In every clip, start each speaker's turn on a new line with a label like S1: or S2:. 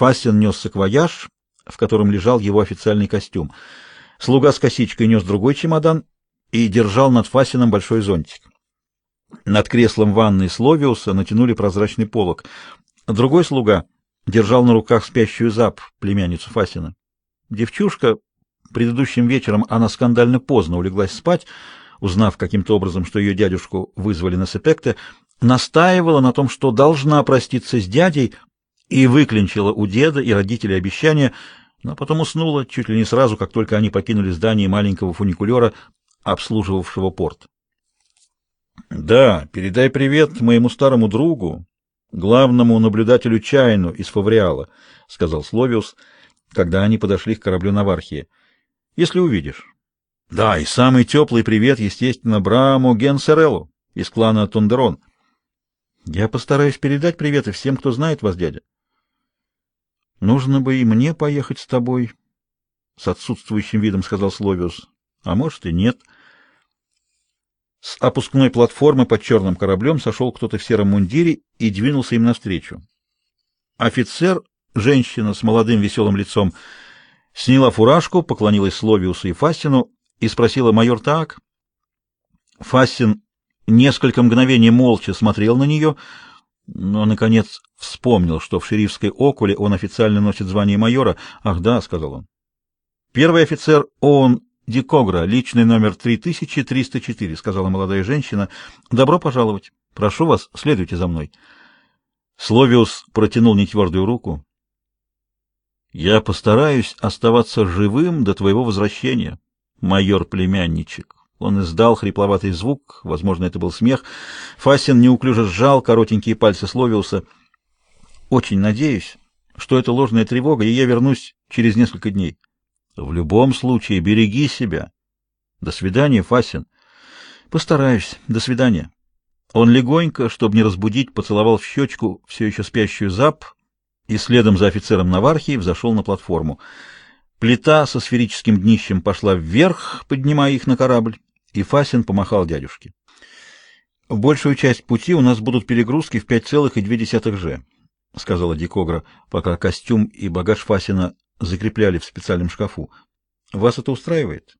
S1: Фастин нес саквояж, в котором лежал его официальный костюм. Слуга с косичкой нес другой чемодан и держал над Фасином большой зонтик. Над креслом ванной Словиуса натянули прозрачный полог. Другой слуга держал на руках спящую Зап, племянницу Фасина. Девчушка, предыдущим вечером она скандально поздно улеглась спать, узнав каким-то образом, что ее дядюшку вызвали на Сепекте, настаивала на том, что должна проститься с дядей, и выклинчила у деда и родителей обещание, но потом уснула чуть ли не сразу, как только они покинули здание маленького фуникулера, обслуживавшего порт. Да, передай привет моему старому другу, главному наблюдателю Чайну из Фавриала, сказал Словиус, когда они подошли к кораблю Навархии. Если увидишь. Да, и самый теплый привет, естественно, Браму Генсерелу из клана Тондерон. Я постараюсь передать приветы всем, кто знает вас, дядя. Нужно бы и мне поехать с тобой, с отсутствующим видом сказал Словиус. А может и нет. С опускной платформы под черным кораблем сошел кто-то в сером мундире и двинулся им навстречу. Офицер, женщина с молодым веселым лицом, сняла фуражку, поклонилась Словиусу и Фастину и спросила: "Майор так?" Фастин несколько мгновений молча смотрел на нее, но наконец вспомнил, что в шерифской окуле он официально носит звание майора. "Ах, да", сказал он. "Первый офицер ООН Дикогра, личный номер 3304, сказала молодая женщина. Добро пожаловать. Прошу вас, следуйте за мной. Словиус протянул нетвердую руку. Я постараюсь оставаться живым до твоего возвращения, майор племянничек. Он издал хрипловатый звук, возможно, это был смех. Фасин неуклюже сжал коротенькие пальцы Словиуса. Очень надеюсь, что это ложная тревога, и я вернусь через несколько дней. В любом случае береги себя. До свидания, Фасин. Постараюсь. До свидания. Он легонько, чтобы не разбудить, поцеловал в щечку все еще спящую Зап и следом за офицером Навархии взошел на платформу. Плита со сферическим днищем пошла вверх, поднимая их на корабль, и Фасин помахал дядюшке. Большую часть пути у нас будут перегрузки в 5,2 ж, сказала Дикогра, пока костюм и багаж Фасина закрепляли в специальном шкафу. Вас это устраивает?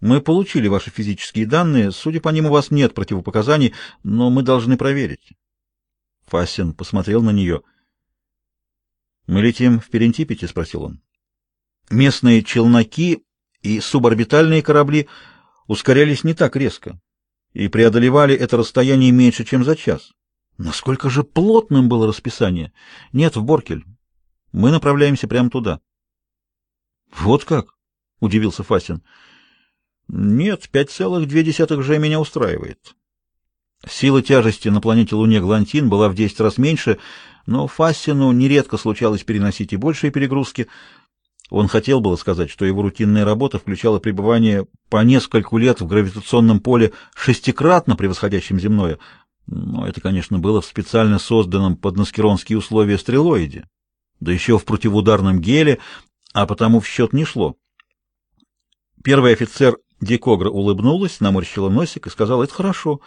S1: Мы получили ваши физические данные, судя по ним у вас нет противопоказаний, но мы должны проверить. Фасин посмотрел на нее. Мы летим в Перентипете, спросил он. Местные челноки и суборбитальные корабли ускорялись не так резко и преодолевали это расстояние меньше, чем за час. Насколько же плотным было расписание? Нет, в Боркель. Мы направляемся прямо туда. Вот как? удивился Фасин. Нет, пять целых две десятых же меня устраивает. Сила тяжести на планете Луне Глантин была в десять раз меньше, но Фассину нередко случалось переносить и большие перегрузки. Он хотел было сказать, что его рутинная работа включала пребывание по нескольку лет в гравитационном поле шестикратно превосходящем земное, но это, конечно, было в специально созданном под наскеронские условия стрелоиде, да еще в противоударном геле, а потому в счет не шло. Первый офицер Декогра улыбнулась, наморщила носик и сказала: "Это хорошо.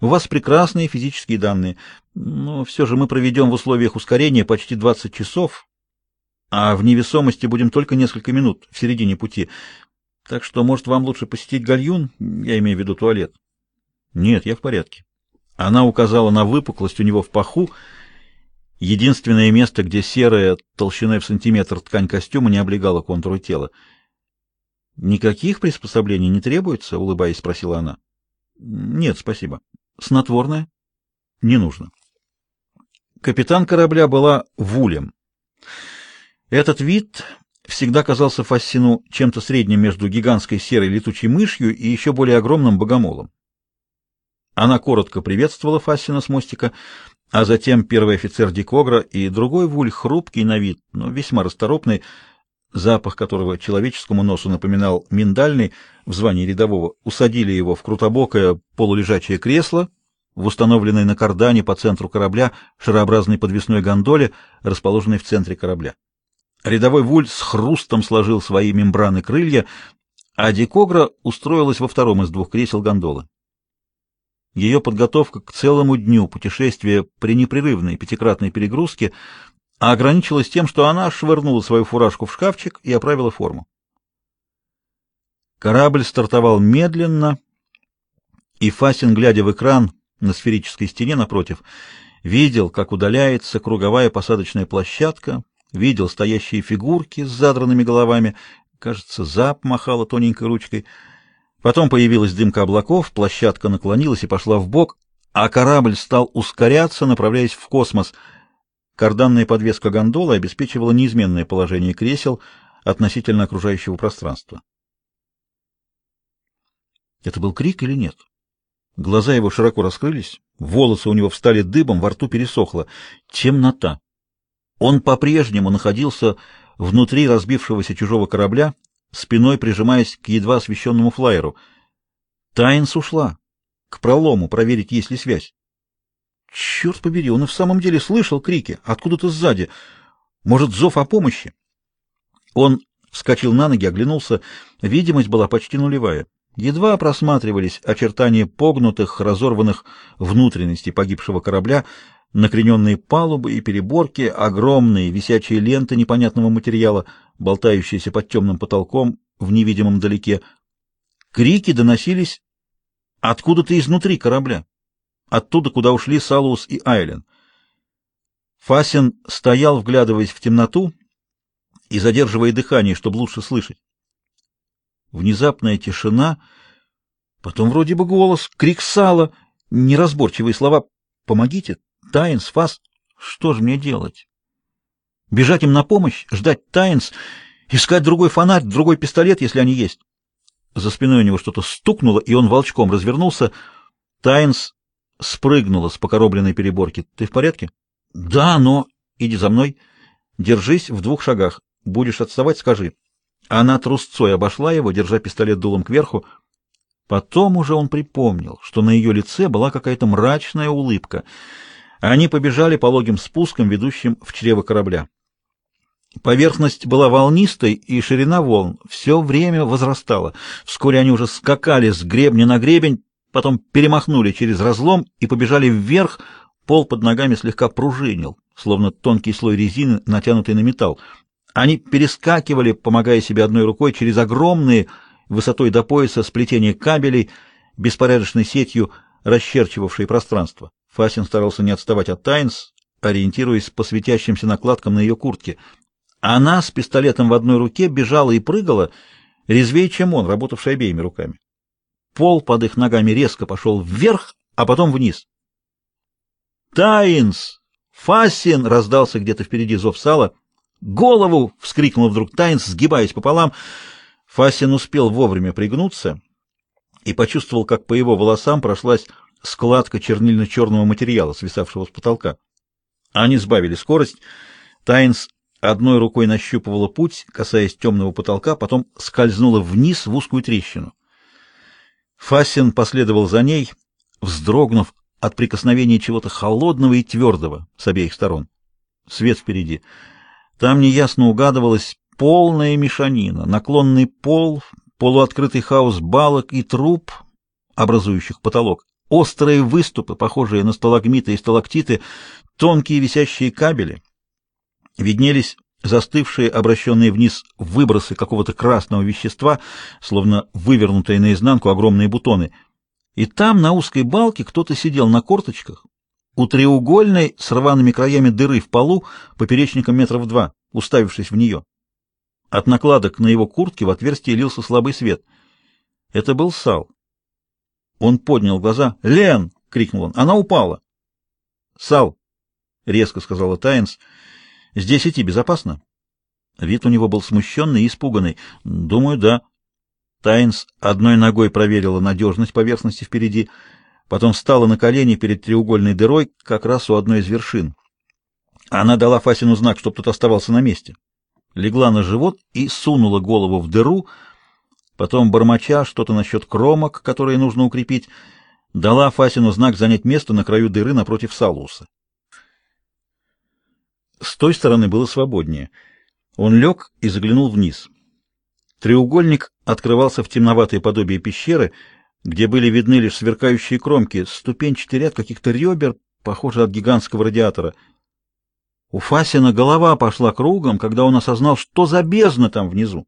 S1: У вас прекрасные физические данные, но все же мы проведем в условиях ускорения почти 20 часов, а в невесомости будем только несколько минут в середине пути. Так что, может, вам лучше посетить гальюн, я имею в виду туалет?" "Нет, я в порядке." Она указала на выпуклость у него в паху Единственное место, где серая толщиной в сантиметр ткань костюма не облегала контуры тела. Никаких приспособлений не требуется, улыбаясь, спросила она. Нет, спасибо. Снотворное? Не нужно. Капитан корабля была Вулем. Этот вид всегда казался Фассину чем-то средним между гигантской серой летучей мышью и еще более огромным богомолом. Она коротко приветствовала Фассина с мостика, а затем первый офицер Дикогра и другой вуль, хрупкий на вид, но весьма расторопный, запах которого человеческому носу напоминал миндальный, в звании рядового, усадили его в крутобокое полулежачее кресло в установленной на кардане по центру корабля шарообразной подвесной гондоле, расположенной в центре корабля. Рядовой вуль с хрустом сложил свои мембраны крылья, а Дикогра устроилась во втором из двух кресел гондолы. Ее подготовка к целому дню путешествия при непрерывной пятикратной перегрузке ограничилась тем, что она швырнула свою фуражку в шкафчик и оправила форму. Корабль стартовал медленно, и Фасин, глядя в экран на сферической стене напротив, видел, как удаляется круговая посадочная площадка, видел стоящие фигурки с задранными головами, кажется, Зап махала тоненькой ручкой. Потом появилась дымка облаков, площадка наклонилась и пошла в бок, а корабль стал ускоряться, направляясь в космос. Карданная подвеска гондолы обеспечивала неизменное положение кресел относительно окружающего пространства. Это был крик или нет? Глаза его широко раскрылись, волосы у него встали дыбом, во рту пересохло. Темнота. Он по-прежнему находился внутри разбившегося чужого корабля, спиной прижимаясь к едва освещенному флайеру. Тайнс ушла. К пролому проверить, есть ли связь. Черт побери, он и в самом деле слышал крики, откуда-то сзади. Может, зов о помощи? Он вскочил на ноги, оглянулся. Видимость была почти нулевая. Едва просматривались очертания погнутых, разорванных внутренностей погибшего корабля, накрененные палубы и переборки, огромные висячие ленты непонятного материала, болтающиеся под темным потолком в невидимом далеке. Крики доносились откуда-то изнутри корабля, оттуда, куда ушли Салус и Айлен. Фасин стоял, вглядываясь в темноту и задерживая дыхание, чтобы лучше слышать. Внезапная тишина, потом вроде бы голос, крик сала, неразборчивые слова «Помогите! Тайнс, Фас! Что же мне делать?» Бежать им на помощь, ждать Тайнс, искать другой фонарь, другой пистолет, если они есть. За спиной у него что-то стукнуло, и он волчком развернулся. Тайнс спрыгнула с покоробленной переборки. «Ты в порядке?» «Да, но...» «Иди за мной. Держись в двух шагах. Будешь отставать, скажи». Она трусцой обошла его, держа пистолет дулом кверху. Потом уже он припомнил, что на ее лице была какая-то мрачная улыбка. Они побежали по логим спускам, ведущим в чрево корабля. Поверхность была волнистой, и ширина волн все время возрастала. Вскоре они уже скакали с гребня на гребень, потом перемахнули через разлом и побежали вверх. Пол под ногами слегка пружинил, словно тонкий слой резины, натянутый на металл. Они перескакивали, помогая себе одной рукой, через огромные, высотой до пояса, сплетения кабелей, беспорядочной сетью, расчерчивавшие пространство. Фасин старался не отставать от Тайнс, ориентируясь по светящимся накладкам на ее куртке. Она с пистолетом в одной руке бежала и прыгала, резвее, чем он, работавший обеими руками. Пол под их ногами резко пошел вверх, а потом вниз. «Тайнс! Фасин!» — раздался где-то впереди зов сала — «Голову!» — вскрикнул вдруг Тайнс, сгибаясь пополам. Фасин успел вовремя пригнуться и почувствовал, как по его волосам прошлась складка чернильно-черного материала, свисавшего с потолка. Они сбавили скорость. Тайнс одной рукой нащупывала путь, касаясь темного потолка, потом скользнула вниз в узкую трещину. Фасин последовал за ней, вздрогнув от прикосновения чего-то холодного и твердого с обеих сторон. Свет впереди — там неясно угадывалась полная мешанина, наклонный пол, полуоткрытый хаос балок и труб, образующих потолок, острые выступы, похожие на сталагмиты и сталактиты, тонкие висящие кабели. Виднелись застывшие, обращенные вниз выбросы какого-то красного вещества, словно вывернутые наизнанку огромные бутоны. И там, на узкой балке, кто-то сидел на корточках, у треугольной с рваными краями дыры в полу поперечником метров два, уставившись в нее. От накладок на его куртке в отверстие лился слабый свет. Это был Сал. Он поднял глаза. «Лен!» — крикнул он. «Она упала!» «Сал!» — резко сказала Тайнс. «Здесь идти безопасно?» Вид у него был смущенный и испуганный. «Думаю, да». Тайнс одной ногой проверила надежность поверхности впереди — потом встала на колени перед треугольной дырой как раз у одной из вершин. Она дала Фасину знак, чтобы тот оставался на месте. Легла на живот и сунула голову в дыру, потом, бормоча что-то насчет кромок, которые нужно укрепить, дала Фасину знак занять место на краю дыры напротив Салуса. С той стороны было свободнее. Он лег и заглянул вниз. Треугольник открывался в темноватое подобие пещеры — где были видны лишь сверкающие кромки, ступенчатый ряд каких-то ребер, похожий от гигантского радиатора. У Фасина голова пошла кругом, когда он осознал, что за бездна там внизу.